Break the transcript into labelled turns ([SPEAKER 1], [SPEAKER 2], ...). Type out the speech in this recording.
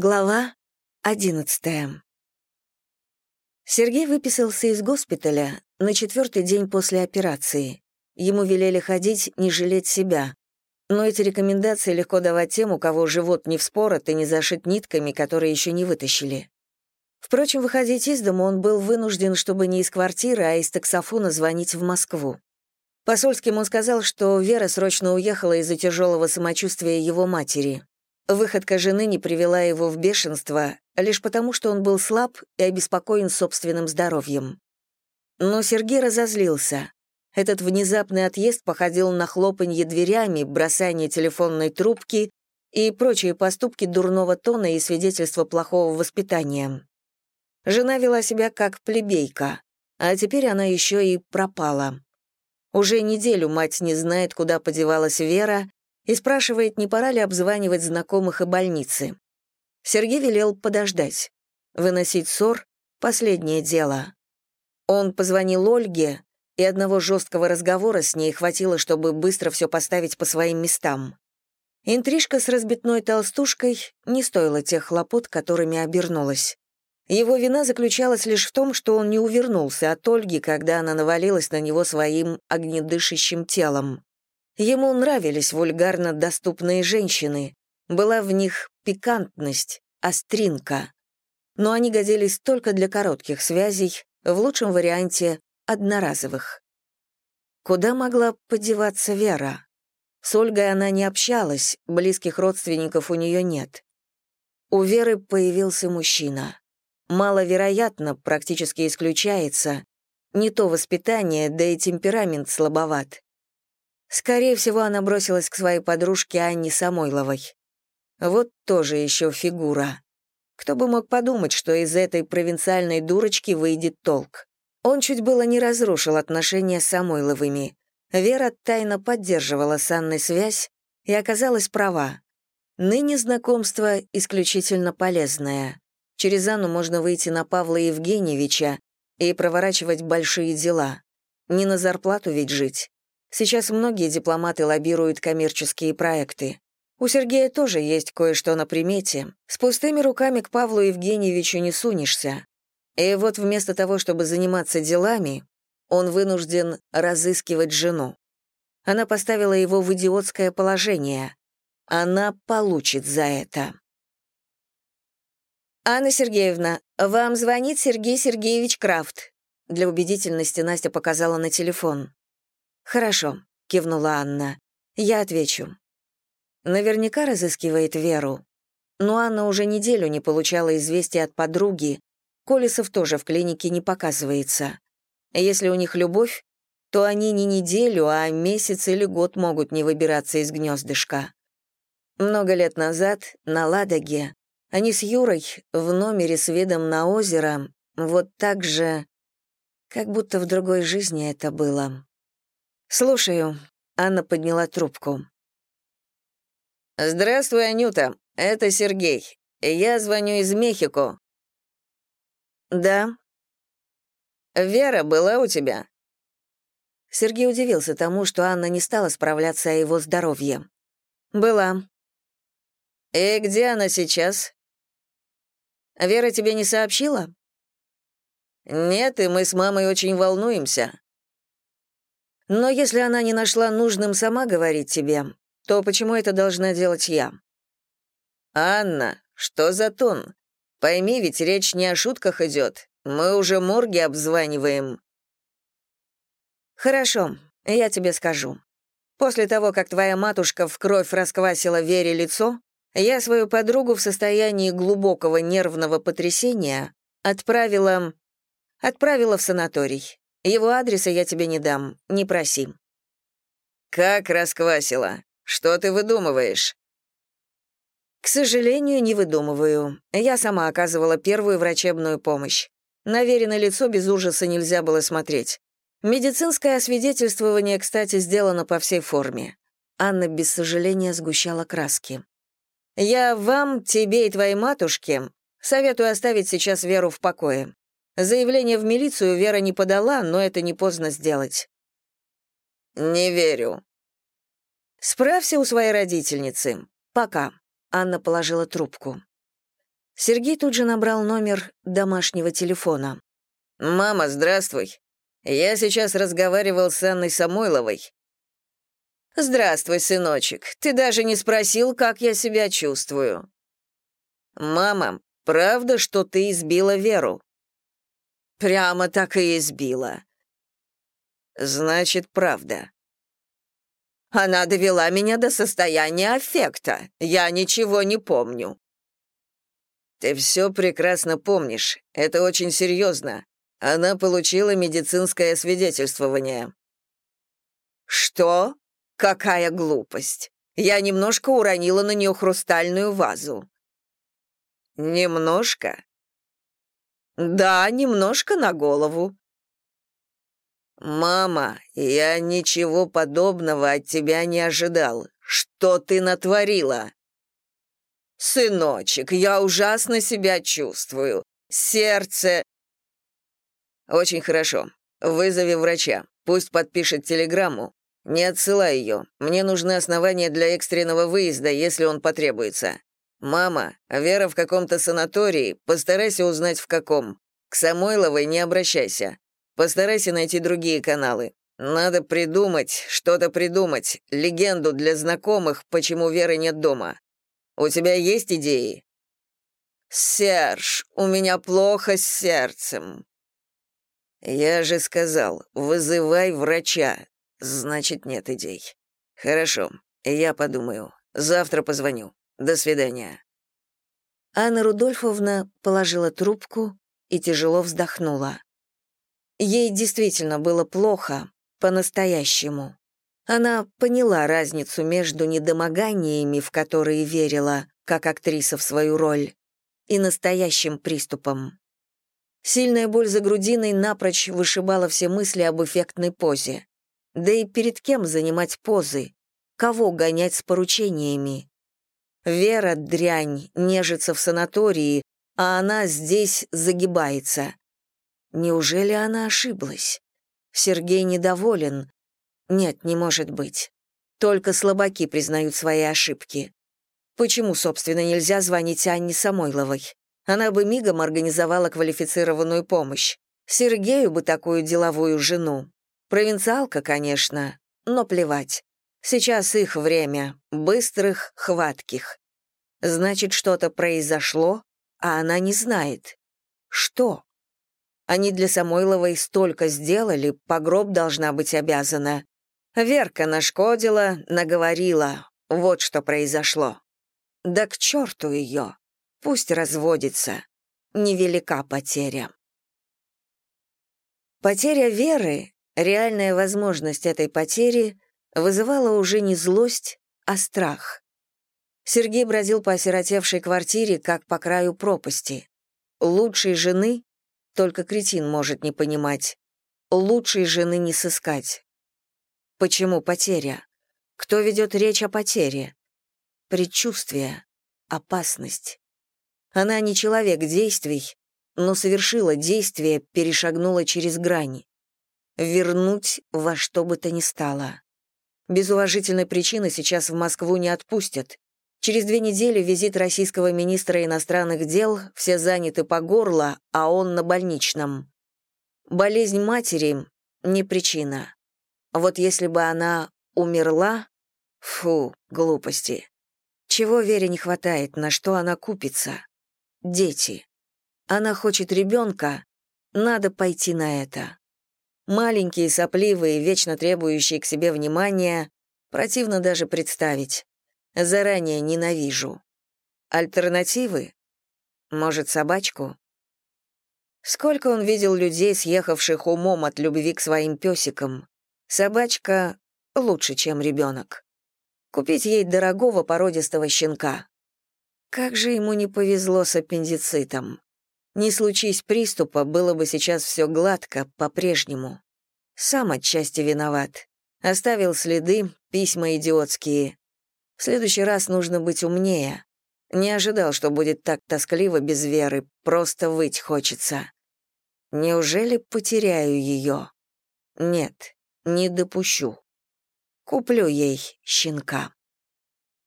[SPEAKER 1] Глава одиннадцатая. Сергей выписался из госпиталя на четвертый день после операции. Ему велели ходить, не жалеть себя. Но эти рекомендации легко давать тем, у кого живот не вспорот и не зашит нитками, которые еще не вытащили. Впрочем, выходить из дома он был вынужден, чтобы не из квартиры, а из таксофона звонить в Москву. Посольским он сказал, что Вера срочно уехала из-за тяжелого самочувствия его матери. Выходка жены не привела его в бешенство, лишь потому, что он был слаб и обеспокоен собственным здоровьем. Но Сергей разозлился. Этот внезапный отъезд походил на хлопанье дверями, бросание телефонной трубки и прочие поступки дурного тона и свидетельства плохого воспитания. Жена вела себя как плебейка, а теперь она еще и пропала. Уже неделю мать не знает, куда подевалась Вера, и спрашивает, не пора ли обзванивать знакомых и больницы. Сергей велел подождать. Выносить ссор — последнее дело. Он позвонил Ольге, и одного жесткого разговора с ней хватило, чтобы быстро все поставить по своим местам. Интрижка с разбитной толстушкой не стоила тех хлопот, которыми обернулась. Его вина заключалась лишь в том, что он не увернулся от Ольги, когда она навалилась на него своим огнедышащим телом. Ему нравились вульгарно доступные женщины, была в них пикантность, остринка. Но они годились только для коротких связей, в лучшем варианте — одноразовых. Куда могла подеваться Вера? С Ольгой она не общалась, близких родственников у нее нет. У Веры появился мужчина. Маловероятно, практически исключается. Не то воспитание, да и темперамент слабоват. Скорее всего, она бросилась к своей подружке Анне Самойловой. Вот тоже еще фигура. Кто бы мог подумать, что из этой провинциальной дурочки выйдет толк. Он чуть было не разрушил отношения с Самойловыми. Вера тайно поддерживала с Анной связь и оказалась права. Ныне знакомство исключительно полезное. Через Анну можно выйти на Павла Евгеньевича и проворачивать большие дела. Не на зарплату ведь жить. Сейчас многие дипломаты лоббируют коммерческие проекты. У Сергея тоже есть кое-что на примете. С пустыми руками к Павлу Евгеньевичу не сунешься. И вот вместо того, чтобы заниматься делами, он вынужден разыскивать жену. Она поставила его в идиотское положение. Она получит за это. «Анна Сергеевна, вам звонит Сергей Сергеевич Крафт». Для убедительности Настя показала на телефон. «Хорошо», — кивнула Анна. «Я отвечу». Наверняка разыскивает Веру. Но Анна уже неделю не получала известия от подруги. Колесов тоже в клинике не показывается. Если у них любовь, то они не неделю, а месяц или год могут не выбираться из гнездышка. Много лет назад, на Ладоге, они с Юрой в номере с видом на озеро, вот так же, как будто в другой жизни это было. «Слушаю», — Анна подняла трубку.
[SPEAKER 2] «Здравствуй, Анюта, это Сергей. Я звоню из Мехико».
[SPEAKER 1] «Да».
[SPEAKER 2] «Вера была у тебя?»
[SPEAKER 1] Сергей удивился тому, что Анна не стала справляться о его здоровье. «Была».
[SPEAKER 2] «И где она сейчас?»
[SPEAKER 1] «Вера тебе не сообщила?»
[SPEAKER 2] «Нет, и мы с мамой очень волнуемся.
[SPEAKER 1] Но если она не нашла нужным сама говорить тебе, то почему это должна делать я?
[SPEAKER 2] Анна, что за тон? Пойми, ведь речь не о шутках идет. Мы уже морги обзваниваем.
[SPEAKER 1] Хорошо, я тебе скажу. После того, как твоя матушка в кровь расквасила Вере лицо, я свою подругу в состоянии глубокого нервного потрясения отправила... отправила в санаторий. Его адреса я тебе не дам, не проси».
[SPEAKER 2] «Как расквасила? Что ты выдумываешь?»
[SPEAKER 1] «К сожалению, не выдумываю. Я сама оказывала первую врачебную помощь. На веренное лицо без ужаса нельзя было смотреть. Медицинское освидетельствование, кстати, сделано по всей форме». Анна без сожаления сгущала краски. «Я вам, тебе и твоей матушке советую оставить сейчас Веру в покое. Заявление в милицию Вера не подала, но это не поздно сделать.
[SPEAKER 2] «Не верю».
[SPEAKER 1] «Справься у своей родительницы. Пока». Анна положила трубку. Сергей тут же набрал номер домашнего телефона.
[SPEAKER 2] «Мама, здравствуй. Я сейчас разговаривал с Анной Самойловой». «Здравствуй, сыночек. Ты даже не спросил, как я себя чувствую». «Мама, правда, что ты избила Веру?» «Прямо так и избила». «Значит, правда». «Она довела меня до состояния аффекта. Я ничего не помню». «Ты все прекрасно помнишь. Это очень серьезно. Она получила медицинское свидетельствование». «Что? Какая глупость! Я немножко уронила на нее хрустальную вазу». «Немножко?» «Да, немножко на голову». «Мама, я ничего подобного от тебя не ожидал. Что ты натворила?» «Сыночек, я ужасно себя чувствую. Сердце...» «Очень хорошо. Вызови врача. Пусть подпишет телеграмму. Не отсылай ее. Мне нужны основания для экстренного выезда, если он потребуется. Мама, Вера в каком-то санатории, постарайся узнать в каком. К Самойловой не обращайся. Постарайся найти другие каналы. Надо придумать, что-то придумать, легенду для знакомых, почему Веры нет дома. У тебя есть идеи?» «Серж, у меня плохо с сердцем». «Я же сказал, вызывай врача. Значит, нет идей. Хорошо, я подумаю. Завтра позвоню. До свидания».
[SPEAKER 1] Анна Рудольфовна положила трубку и тяжело вздохнула. Ей действительно было плохо, по-настоящему. Она поняла разницу между недомоганиями, в которые верила, как актриса в свою роль, и настоящим приступом. Сильная боль за грудиной напрочь вышибала все мысли об эффектной позе. Да и перед кем занимать позы? Кого гонять с поручениями? Вера, дрянь, нежится в санатории, а она здесь загибается. Неужели она ошиблась? Сергей недоволен, нет, не может быть. Только слабаки признают свои ошибки. Почему, собственно, нельзя звонить Анне Самойловой? Она бы мигом организовала квалифицированную помощь. Сергею бы такую деловую жену. Провинциалка, конечно, но плевать. Сейчас их время, быстрых, хватких. Значит, что-то произошло, а она не знает. Что? Они для Самойловой столько сделали, погроб должна быть обязана. Верка нашкодила, наговорила. Вот что произошло. Да к черту ее. Пусть разводится. Невелика потеря. Потеря веры, реальная возможность этой потери, вызывала уже не злость, а страх. Сергей бродил по осиротевшей квартире, как по краю пропасти. Лучшей жены, только кретин может не понимать, лучшей жены не сыскать. Почему потеря? Кто ведет речь о потере? Предчувствие, опасность. Она не человек действий, но совершила действие, перешагнула через грани. Вернуть во что бы то ни стало. Без уважительной причины сейчас в Москву не отпустят. Через две недели визит российского министра иностранных дел, все заняты по горло, а он на больничном. Болезнь матери — не причина. Вот если бы она умерла... Фу, глупости. Чего Вере не хватает, на что она купится? Дети. Она хочет ребенка, надо пойти на это. Маленькие, сопливые, вечно требующие к себе внимания, противно даже представить. Заранее ненавижу. Альтернативы? Может, собачку? Сколько он видел людей, съехавших умом от любви к своим песикам, Собачка лучше, чем ребенок. Купить ей дорогого породистого щенка. Как же ему не повезло с аппендицитом. Не случись приступа, было бы сейчас все гладко, по-прежнему. Сам отчасти виноват. Оставил следы, письма идиотские. В следующий раз нужно быть умнее. Не ожидал, что будет так тоскливо без веры, просто выть хочется. Неужели потеряю ее? Нет, не допущу. Куплю ей щенка.